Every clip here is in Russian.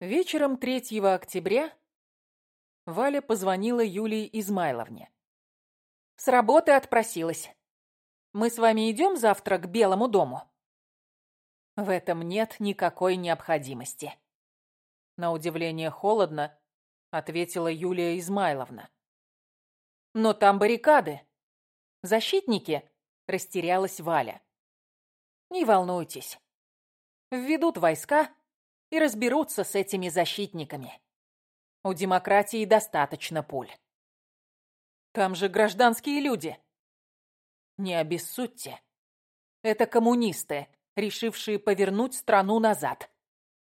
Вечером 3 октября Валя позвонила Юлии Измайловне. «С работы отпросилась. Мы с вами идем завтра к Белому дому?» «В этом нет никакой необходимости». На удивление холодно ответила Юлия Измайловна. «Но там баррикады. Защитники?» – растерялась Валя. «Не волнуйтесь. Введут войска и разберутся с этими защитниками. У демократии достаточно пуль. Там же гражданские люди. Не обессудьте. Это коммунисты, решившие повернуть страну назад,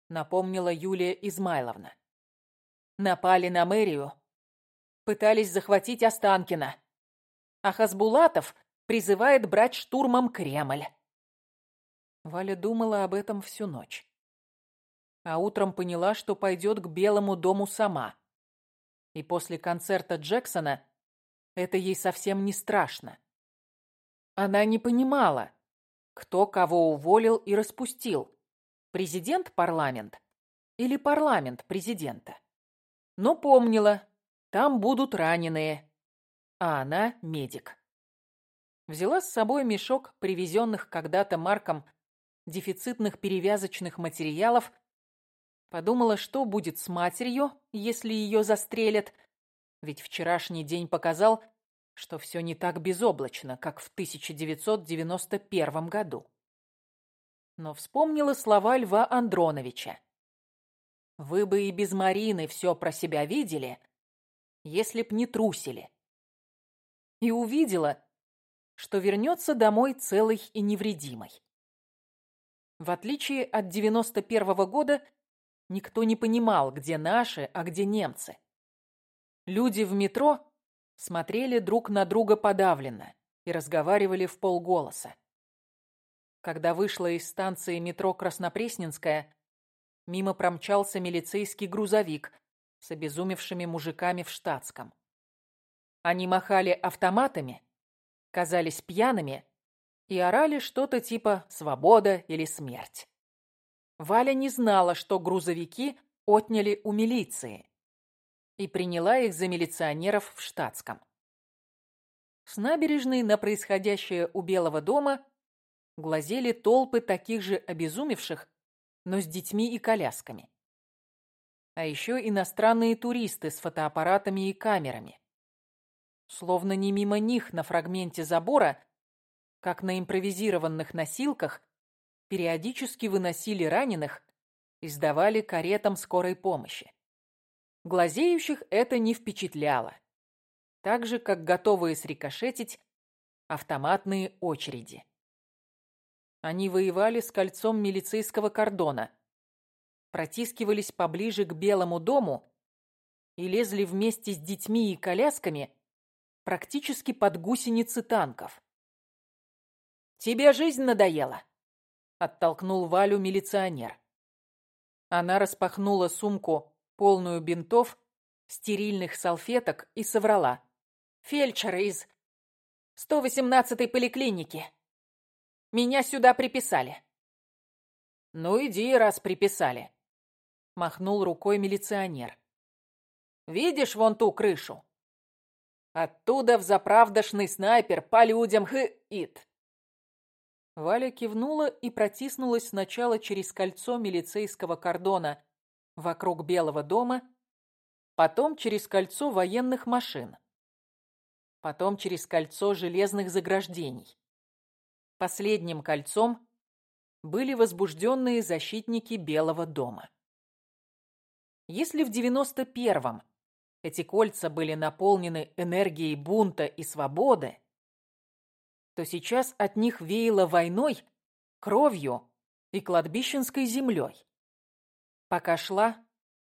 напомнила Юлия Измайловна. Напали на мэрию, пытались захватить Останкино. А Хасбулатов призывает брать штурмом Кремль. Валя думала об этом всю ночь а утром поняла, что пойдет к Белому дому сама. И после концерта Джексона это ей совсем не страшно. Она не понимала, кто кого уволил и распустил. Президент-парламент или парламент президента. Но помнила, там будут раненые, а она медик. Взяла с собой мешок привезенных когда-то Марком дефицитных перевязочных материалов Подумала, что будет с матерью, если ее застрелят. Ведь вчерашний день показал, что все не так безоблачно, как в 1991 году. Но вспомнила слова Льва Андроновича. «Вы бы и без Марины все про себя видели, если б не трусили». И увидела, что вернется домой целой и невредимой. В отличие от 91 -го года, Никто не понимал, где наши, а где немцы. Люди в метро смотрели друг на друга подавленно и разговаривали в полголоса. Когда вышла из станции метро Краснопресненская, мимо промчался милицейский грузовик с обезумевшими мужиками в штатском. Они махали автоматами, казались пьяными и орали что-то типа «свобода» или «смерть». Валя не знала, что грузовики отняли у милиции и приняла их за милиционеров в штатском. С набережной на происходящее у Белого дома глазели толпы таких же обезумевших, но с детьми и колясками. А еще иностранные туристы с фотоаппаратами и камерами. Словно не мимо них на фрагменте забора, как на импровизированных носилках, периодически выносили раненых и сдавали каретам скорой помощи. Глазеющих это не впечатляло, так же, как готовые срикошетить автоматные очереди. Они воевали с кольцом милицейского кордона, протискивались поближе к Белому дому и лезли вместе с детьми и колясками практически под гусеницы танков. «Тебе жизнь надоела?» Оттолкнул Валю милиционер. Она распахнула сумку, полную бинтов, стерильных салфеток и соврала. «Фельдшер из 118-й поликлиники. Меня сюда приписали». «Ну, иди, раз приписали», — махнул рукой милиционер. «Видишь вон ту крышу? Оттуда взаправдошный снайпер по людям хы-ит. Валя кивнула и протиснулась сначала через кольцо милицейского кордона вокруг Белого дома, потом через кольцо военных машин, потом через кольцо железных заграждений. Последним кольцом были возбужденные защитники Белого дома. Если в 91-м эти кольца были наполнены энергией бунта и свободы, то сейчас от них веяло войной, кровью и кладбищенской землей. Пока шла,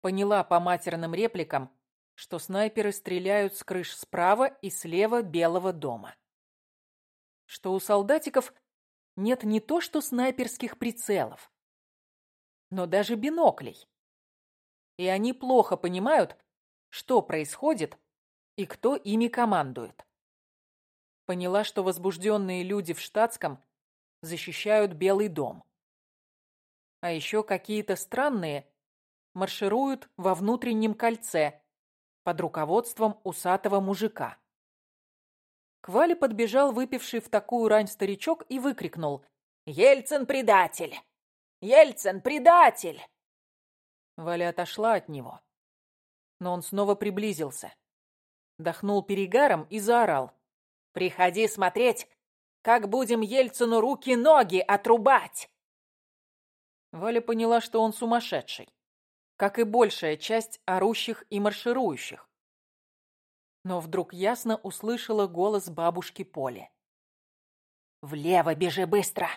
поняла по матерным репликам, что снайперы стреляют с крыш справа и слева Белого дома. Что у солдатиков нет не то что снайперских прицелов, но даже биноклей. И они плохо понимают, что происходит и кто ими командует. Поняла, что возбужденные люди в штатском защищают Белый дом. А еще какие-то странные, маршируют во внутреннем кольце под руководством усатого мужика. К Вале подбежал выпивший в такую рань старичок и выкрикнул «Ельцин предатель! Ельцин предатель!» Валя отошла от него, но он снова приблизился, дохнул перегаром и заорал «Приходи смотреть, как будем Ельцину руки-ноги отрубать!» Валя поняла, что он сумасшедший, как и большая часть орущих и марширующих. Но вдруг ясно услышала голос бабушки Поли. «Влево бежи быстро!»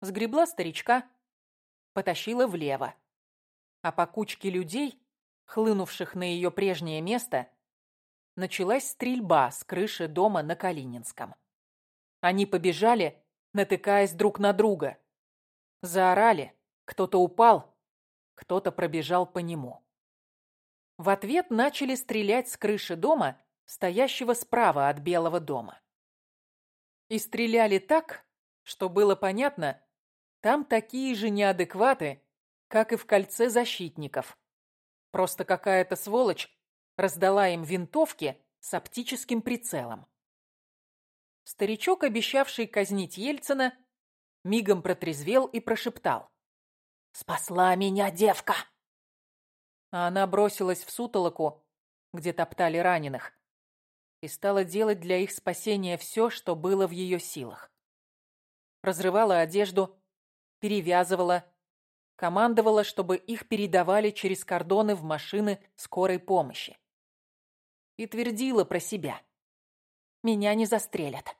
Сгребла старичка, потащила влево. А по кучке людей, хлынувших на ее прежнее место, началась стрельба с крыши дома на Калининском. Они побежали, натыкаясь друг на друга. Заорали, кто-то упал, кто-то пробежал по нему. В ответ начали стрелять с крыши дома, стоящего справа от Белого дома. И стреляли так, что было понятно, там такие же неадекваты, как и в кольце защитников. Просто какая-то сволочь раздала им винтовки с оптическим прицелом. Старичок, обещавший казнить Ельцина, мигом протрезвел и прошептал. «Спасла меня девка!» А она бросилась в сутолоку, где топтали раненых, и стала делать для их спасения все, что было в ее силах. Разрывала одежду, перевязывала, командовала, чтобы их передавали через кордоны в машины скорой помощи. И твердила про себя. «Меня не застрелят.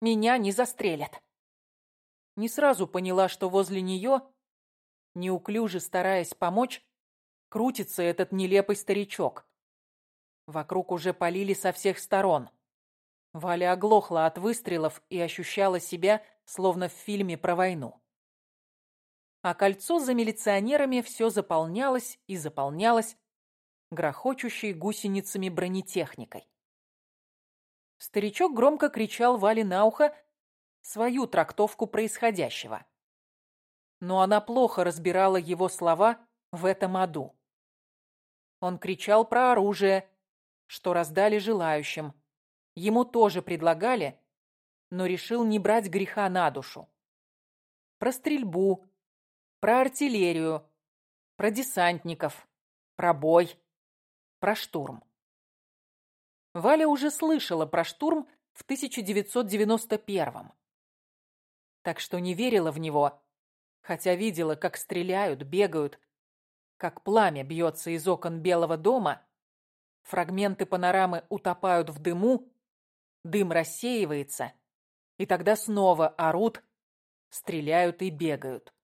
Меня не застрелят». Не сразу поняла, что возле нее, неуклюже стараясь помочь, крутится этот нелепый старичок. Вокруг уже полили со всех сторон. Валя оглохла от выстрелов и ощущала себя, словно в фильме про войну а кольцо за милиционерами все заполнялось и заполнялось грохочущей гусеницами бронетехникой. Старичок громко кричал Вале на ухо свою трактовку происходящего. Но она плохо разбирала его слова в этом аду. Он кричал про оружие, что раздали желающим. Ему тоже предлагали, но решил не брать греха на душу. Про стрельбу, про артиллерию, про десантников, про бой, про штурм. Валя уже слышала про штурм в 1991-м. Так что не верила в него, хотя видела, как стреляют, бегают, как пламя бьется из окон Белого дома, фрагменты панорамы утопают в дыму, дым рассеивается, и тогда снова орут, стреляют и бегают.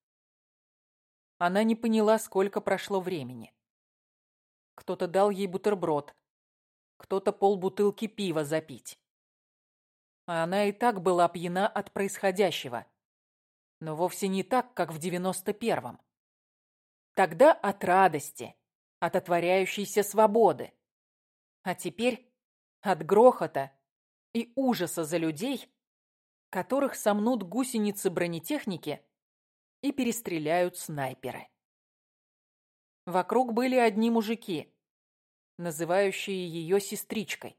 Она не поняла, сколько прошло времени. Кто-то дал ей бутерброд, кто-то полбутылки пива запить. А она и так была пьяна от происходящего. Но вовсе не так, как в девяносто первом. Тогда от радости, от отворяющейся свободы. А теперь от грохота и ужаса за людей, которых сомнут гусеницы бронетехники и перестреляют снайперы. Вокруг были одни мужики, называющие ее сестричкой.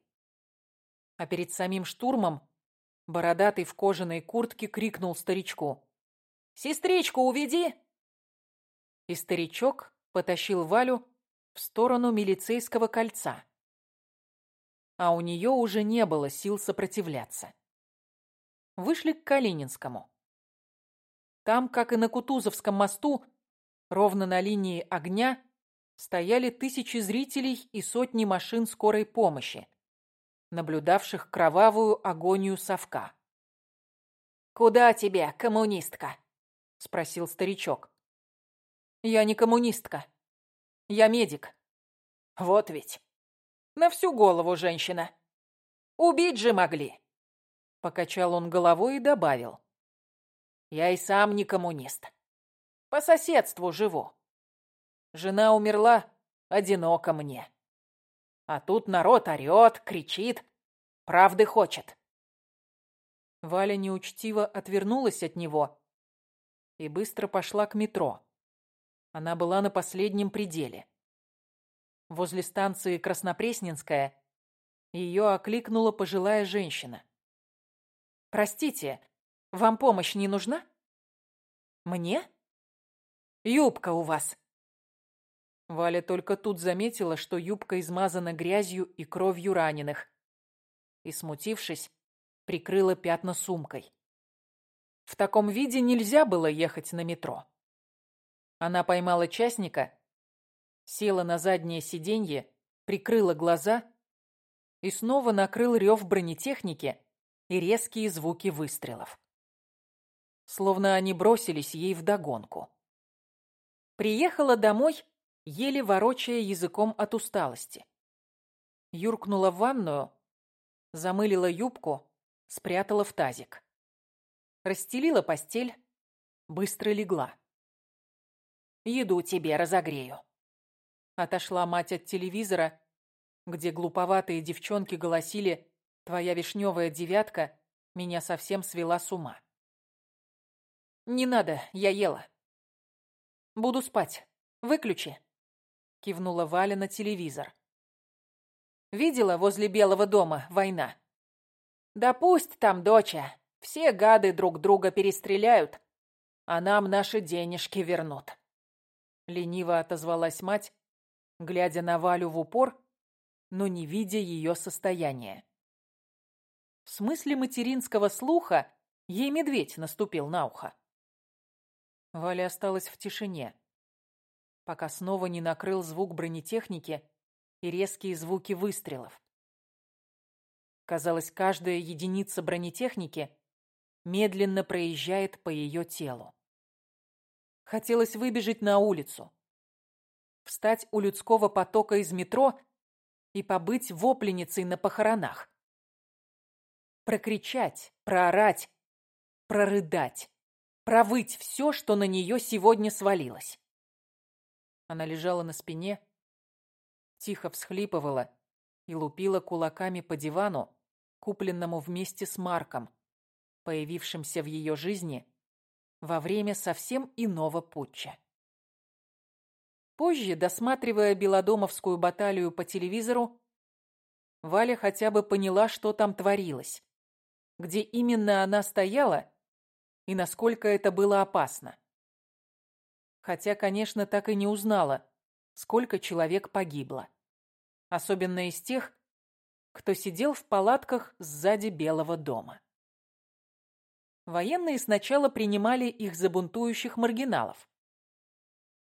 А перед самим штурмом бородатый в кожаной куртке крикнул старичку. «Сестричку уведи!» И старичок потащил Валю в сторону милицейского кольца. А у нее уже не было сил сопротивляться. Вышли к Калининскому. Там, как и на Кутузовском мосту, ровно на линии огня, стояли тысячи зрителей и сотни машин скорой помощи, наблюдавших кровавую агонию совка. «Куда тебе, коммунистка?» — спросил старичок. «Я не коммунистка. Я медик». «Вот ведь. На всю голову женщина. Убить же могли». Покачал он головой и добавил. Я и сам не коммунист. По соседству живу. Жена умерла, одиноко мне. А тут народ орёт, кричит, правды хочет. Валя неучтиво отвернулась от него и быстро пошла к метро. Она была на последнем пределе. Возле станции Краснопресненская ее окликнула пожилая женщина. «Простите, вам помощь не нужна?» «Мне?» «Юбка у вас». Валя только тут заметила, что юбка измазана грязью и кровью раненых. И, смутившись, прикрыла пятна сумкой. В таком виде нельзя было ехать на метро. Она поймала частника, села на заднее сиденье, прикрыла глаза и снова накрыл рев бронетехники и резкие звуки выстрелов. Словно они бросились ей вдогонку. Приехала домой, еле ворочая языком от усталости. Юркнула в ванную, замылила юбку, спрятала в тазик. Расстелила постель, быстро легла. «Еду тебе разогрею». Отошла мать от телевизора, где глуповатые девчонки голосили «Твоя вишневая девятка меня совсем свела с ума». «Не надо, я ела». «Буду спать. Выключи», — кивнула Валя на телевизор. «Видела возле Белого дома война?» «Да пусть там, доча. Все гады друг друга перестреляют, а нам наши денежки вернут». Лениво отозвалась мать, глядя на Валю в упор, но не видя ее состояния. В смысле материнского слуха ей медведь наступил на ухо. Валя осталась в тишине, пока снова не накрыл звук бронетехники и резкие звуки выстрелов. Казалось, каждая единица бронетехники медленно проезжает по ее телу. Хотелось выбежать на улицу, встать у людского потока из метро и побыть вопленницей на похоронах. Прокричать, проорать, прорыдать, провыть все, что на нее сегодня свалилось. Она лежала на спине, тихо всхлипывала и лупила кулаками по дивану, купленному вместе с Марком, появившимся в ее жизни во время совсем иного путча. Позже, досматривая Белодомовскую баталию по телевизору, Валя хотя бы поняла, что там творилось, где именно она стояла и насколько это было опасно. Хотя, конечно, так и не узнала, сколько человек погибло. Особенно из тех, кто сидел в палатках сзади Белого дома. Военные сначала принимали их за бунтующих маргиналов.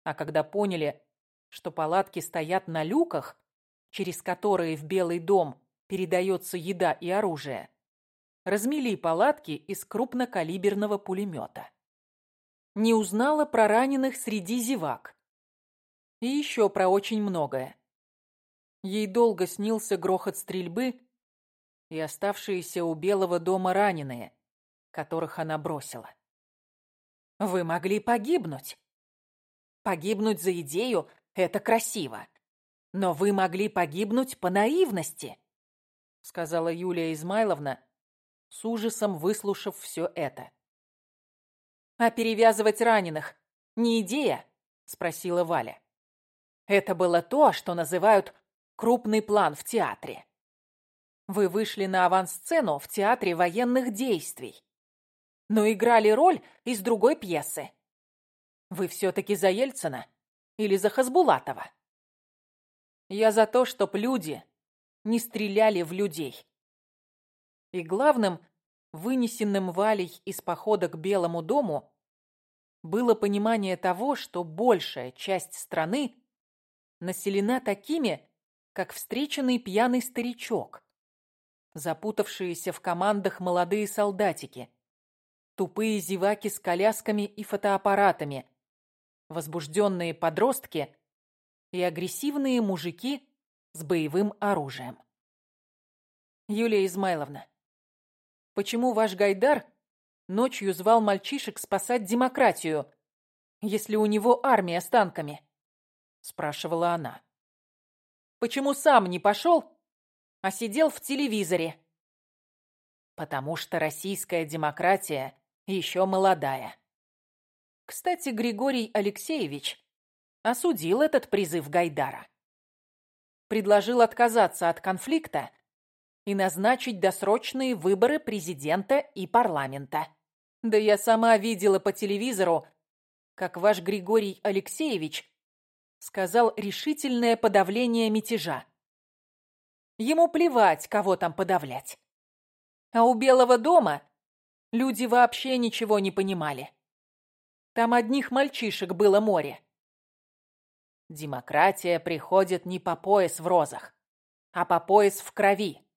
А когда поняли, что палатки стоят на люках, через которые в Белый дом передается еда и оружие, размели палатки из крупнокалиберного пулемета. Не узнала про раненых среди зевак. И еще про очень многое. Ей долго снился грохот стрельбы и оставшиеся у Белого дома раненые, которых она бросила. Вы могли погибнуть. Погибнуть за идею — это красиво. Но вы могли погибнуть по наивности, сказала Юлия Измайловна, с ужасом выслушав все это. А перевязывать раненых не идея? спросила Валя. Это было то, что называют крупный план в театре. Вы вышли на авансцену в театре военных действий, но играли роль из другой пьесы. Вы все-таки за Ельцина или за Хасбулатова? Я за то, чтоб люди не стреляли в людей. И главным, вынесенным Валей из похода к Белому дому, было понимание того, что большая часть страны населена такими, как встреченный пьяный старичок, запутавшиеся в командах молодые солдатики, тупые зеваки с колясками и фотоаппаратами, возбужденные подростки и агрессивные мужики с боевым оружием. Юлия Измайловна, почему ваш Гайдар ночью звал мальчишек спасать демократию, если у него армия с танками? Спрашивала она. Почему сам не пошел, а сидел в телевизоре? Потому что российская демократия еще молодая. Кстати, Григорий Алексеевич осудил этот призыв Гайдара. Предложил отказаться от конфликта и назначить досрочные выборы президента и парламента. Да я сама видела по телевизору, как ваш Григорий Алексеевич сказал решительное подавление мятежа. Ему плевать, кого там подавлять. А у Белого дома люди вообще ничего не понимали. Там одних мальчишек было море. Демократия приходит не по пояс в розах, а по пояс в крови.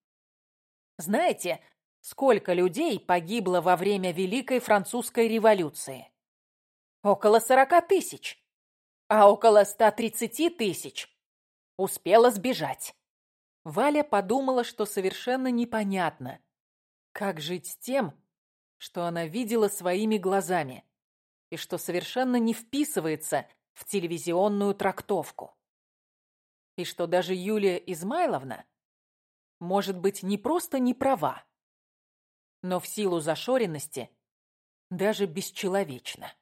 Знаете, сколько людей погибло во время Великой Французской революции? Около сорока тысяч. А около ста тридцати тысяч успела сбежать. Валя подумала, что совершенно непонятно, как жить с тем, что она видела своими глазами и что совершенно не вписывается в телевизионную трактовку. И что даже Юлия Измайловна может быть не просто не права, но в силу зашоренности даже бесчеловечна.